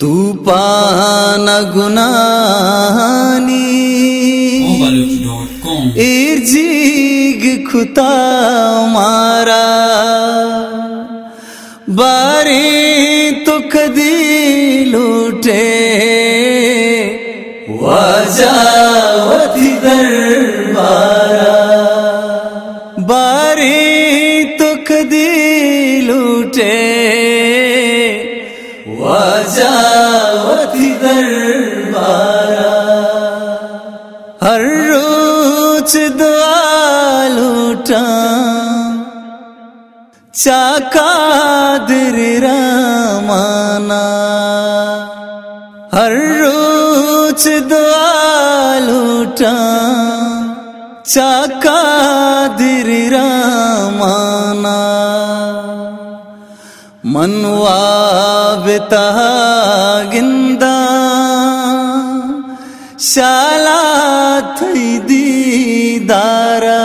तूफ़ान गुनानी Overlook.com इर्जिग खुता मारा। बारी तो कदी लूटे। वजावती दरबारा। बारी तो कदी लूटे। हर रोज दुआ लूटा चाकादिर रामाना। हर रोज दुआ लूटा चाकादिर रामाना। मनवा बिता गिंदा। शाला दीदारा।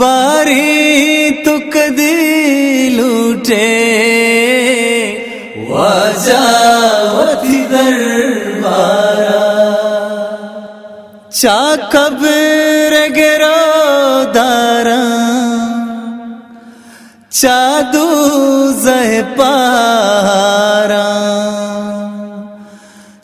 बारी तो कदी लूटे वजावती दरबारा। चा कब्र गिरो दारा चादू जह पारा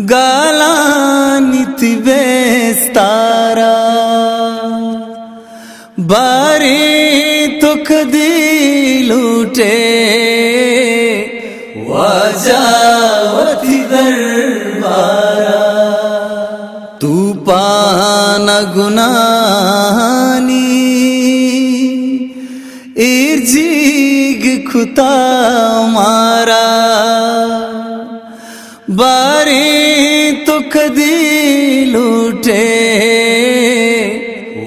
गालानित बेस्तारा। बारी तो कदी लूटे। वजावती दरबारा। तूफ़ान गुनानी इर्जिग खुता मारा। बारी